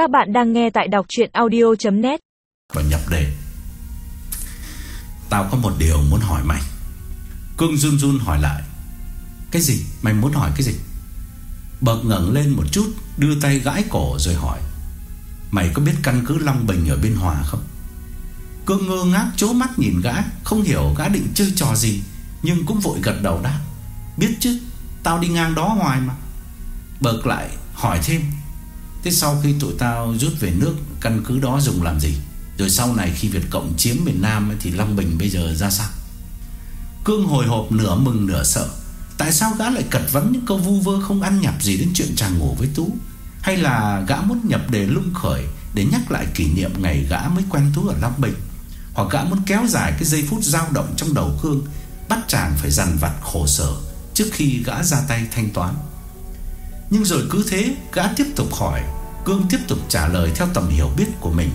Các bạn đang nghe tại đọc chuyện audio.net Và nhập đề. Tao có một điều muốn hỏi mày. Cương run run hỏi lại. Cái gì? Mày muốn hỏi cái gì? Bậc ngẩng lên một chút, Đưa tay gãi cổ rồi hỏi. Mày có biết căn cứ Long Bình ở bên Hòa không? Cương ngơ ngác chố mắt nhìn gã, Không hiểu gã định chơi trò gì, Nhưng cũng vội gật đầu đáp. Biết chứ, Tao đi ngang đó hoài mà. Bậc lại hỏi thêm. Thế sau khi tụi tao rút về nước, Căn cứ đó dùng làm gì? Rồi sau này khi Việt Cộng chiếm miền Nam Thì Long Bình bây giờ ra sao? Cương hồi hộp nửa mừng nửa sợ. Tại sao gã lại cật vấn những câu vu vơ Không ăn nhập gì đến chuyện chàng ngủ với Tú? Hay là gã muốn nhập đề lung khởi Để nhắc lại kỷ niệm ngày gã mới quen Tú ở Long Bình? Hoặc gã muốn kéo dài cái giây phút dao động trong đầu Cương, Bắt chàng phải dằn vặt khổ sở Trước khi gã ra tay thanh toán? Nhưng rồi cứ thế, Gã tiếp tục hỏi. Cương tiếp tục trả lời theo tầm hiểu biết của mình.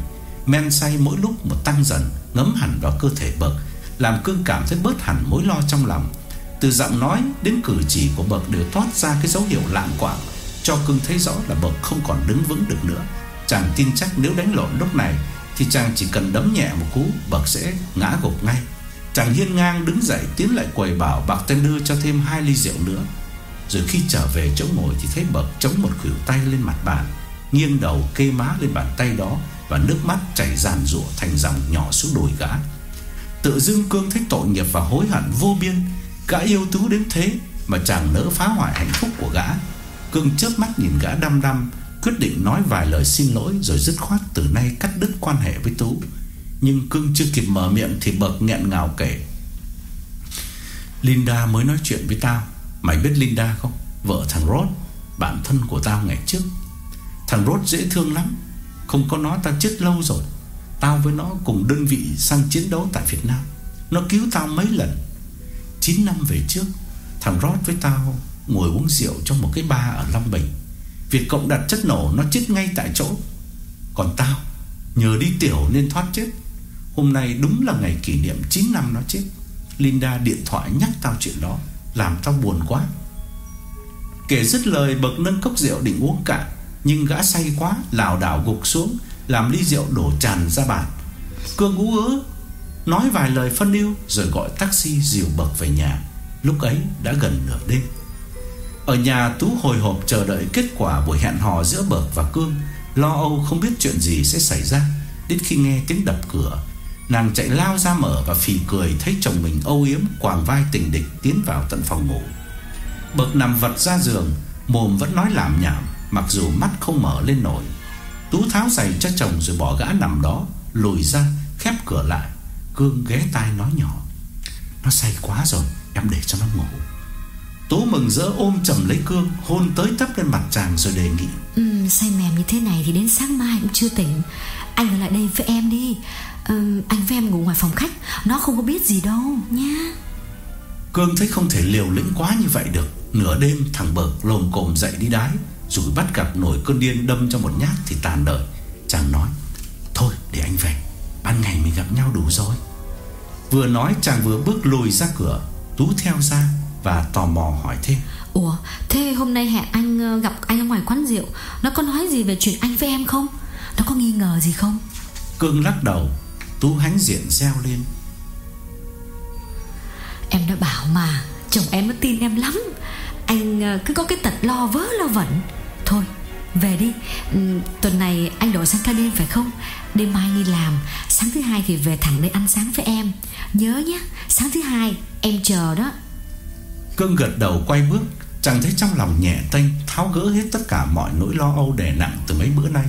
Men say mỗi lúc một tăng dần, Ngấm hẳn vào cơ thể bậc, Làm Cương cảm thấy bớt hẳn mối lo trong lòng. Từ giọng nói đến cử chỉ của bậc Đều toát ra cái dấu hiệu lạng quạng, Cho Cương thấy rõ là bậc không còn đứng vững được nữa. Chàng tin chắc nếu đánh lộn lúc này, Thì chàng chỉ cần đấm nhẹ một cú, Bậc sẽ ngã gục ngay. Chàng hiên ngang đứng dậy, tiến lại quầy bảo Bạc tên đưa cho thêm hai ly rượu nữa. Rồi khi trở về chỗ ngồi Thì thấy bậc chống một khuỷu tay lên mặt bàn, Nghiêng đầu kê má lên bàn tay đó Và nước mắt chảy ràn rụa thành dòng nhỏ xuống đùi gã. Tự dưng Cương thấy tội nghiệp và hối hận vô biên, Gã yêu Tú đến thế Mà chàng nỡ phá hoại hạnh phúc của gã. Cương chớp mắt nhìn gã đăm đăm, Quyết định nói vài lời xin lỗi Rồi dứt khoát từ nay cắt đứt quan hệ với Tú. Nhưng Cương chưa kịp mở miệng Thì bậc nghẹn ngào kể, Linda mới nói chuyện với tao. Mày biết Linda không? Vợ thằng Rod, Bạn thân của tao ngày trước. Thằng Rod dễ thương lắm. Không có nó tao chết lâu rồi. Tao với nó cùng đơn vị sang chiến đấu tại Việt Nam. Nó cứu tao mấy lần. 9 năm về trước, Thằng Rod với tao ngồi uống rượu trong một cái bar ở Long Bình. Việt Cộng đặt chất nổ nó chết ngay tại chỗ. Còn tao, Nhờ đi tiểu nên thoát chết. Hôm nay đúng là ngày kỷ niệm 9 năm nó chết. Linda điện thoại nhắc tao chuyện đó. Làm tao buồn quá. Kể dứt lời, bậc nâng cốc rượu định uống cạn Nhưng gã say quá, lảo đảo gục xuống, Làm ly rượu đổ tràn ra bàn. Cương ú ớ Nói vài lời phân ưu Rồi gọi taxi dìu bậc về nhà. Lúc ấy đã gần nửa đêm. Ở nhà Tú hồi hộp chờ đợi kết quả buổi hẹn hò giữa bậc và Cương, Lo âu không biết chuyện gì sẽ xảy ra. Đến khi nghe tiếng đập cửa Nàng chạy lao ra mở và phì cười Thấy chồng mình âu yếm quàng vai tình địch Tiến vào tận phòng ngủ. Bậc nằm vật ra giường Mồm vẫn nói làm nhảm Mặc dù mắt không mở lên nổi. Tú tháo giày cho chồng rồi bỏ gã nằm đó Lùi ra khép cửa lại Cương ghé tai nói nhỏ. Nó say quá rồi em để cho nó ngủ. Tú mừng rỡ ôm chầm lấy Cương Hôn tới tấp lên mặt chàng rồi đề nghị. Ừ, Say mềm như thế này thì đến sáng mai cũng chưa tỉnh. Anh ở lại đây với em đi ừ, Anh với em ngủ ngoài phòng khách. Nó không có biết gì đâu nha. Cương thấy không thể liều lĩnh quá như vậy được. Nửa đêm thằng Bợc lồm cồm dậy đi đái Rồi bắt gặp nổi cơn điên đâm cho một nhát thì tàn đời Chàng nói Thôi để anh về. Ban ngày mình gặp nhau đủ rồi. Vừa nói chàng vừa bước lùi ra cửa Tú theo ra và tò mò hỏi thêm. Ủa thế hôm nay hẹn anh ờ, gặp anh ở ngoài quán rượu. Nó có nói gì về chuyện anh với em không? Nó có nghi ngờ gì không? Cương lắc đầu Tú hánh diện reo lên. Em đã bảo mà Chồng em nó tin em lắm. Anh ờ, cứ có cái tật lo vớ lo vẩn. Thôi về đi. Ừ, Tuần này anh đổi sang ca đêm phải không? Đêm mai đi làm Sáng thứ hai thì về thẳng đây ăn sáng với em. Nhớ nhé Sáng thứ hai em chờ đó. Cương gật đầu quay bước Chàng thấy trong lòng nhẹ tênh Tháo gỡ hết tất cả mọi nỗi lo âu đè nặng từ mấy bữa nay.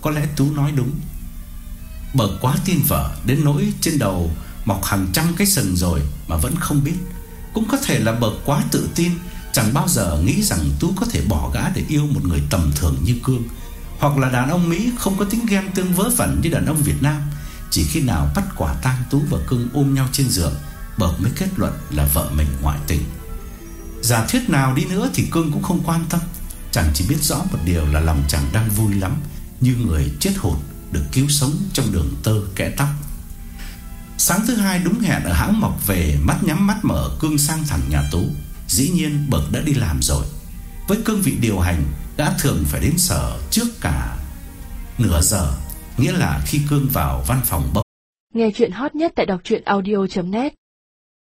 Có lẽ Tú nói đúng Bờ quá tin vợ Đến nỗi trên đầu Mọc hàng trăm cái sừng rồi Mà vẫn không biết. Cũng có thể là bờ quá tự tin, Chẳng bao giờ nghĩ rằng Tú có thể bỏ gã để yêu một người tầm thường như Cương. Hoặc là đàn ông Mỹ không có tính ghen tương vớ vẩn như đàn ông Việt Nam. Chỉ khi nào bắt quả tang Tú và Cương ôm nhau trên giường, Bờ mới kết luận là vợ mình ngoại tình. Giả thuyết nào đi nữa thì Cương cũng không quan tâm. Chàng chỉ biết rõ một điều là lòng chàng đang vui lắm, Như người chết hồn được cứu sống trong đường tơ kẽ tóc. Sáng thứ hai đúng hẹn ở hãng mọc về, Mắt nhắm mắt mở, Cương sang thẳng nhà Tú. Dĩ nhiên, Bậc đã đi làm rồi. Với cương vị điều hành, Đã thường phải đến sở trước cả Nửa giờ, Nghĩa là khi Cương vào văn phòng bốc. Nghe chuyện hot nhất tại đọc audio.net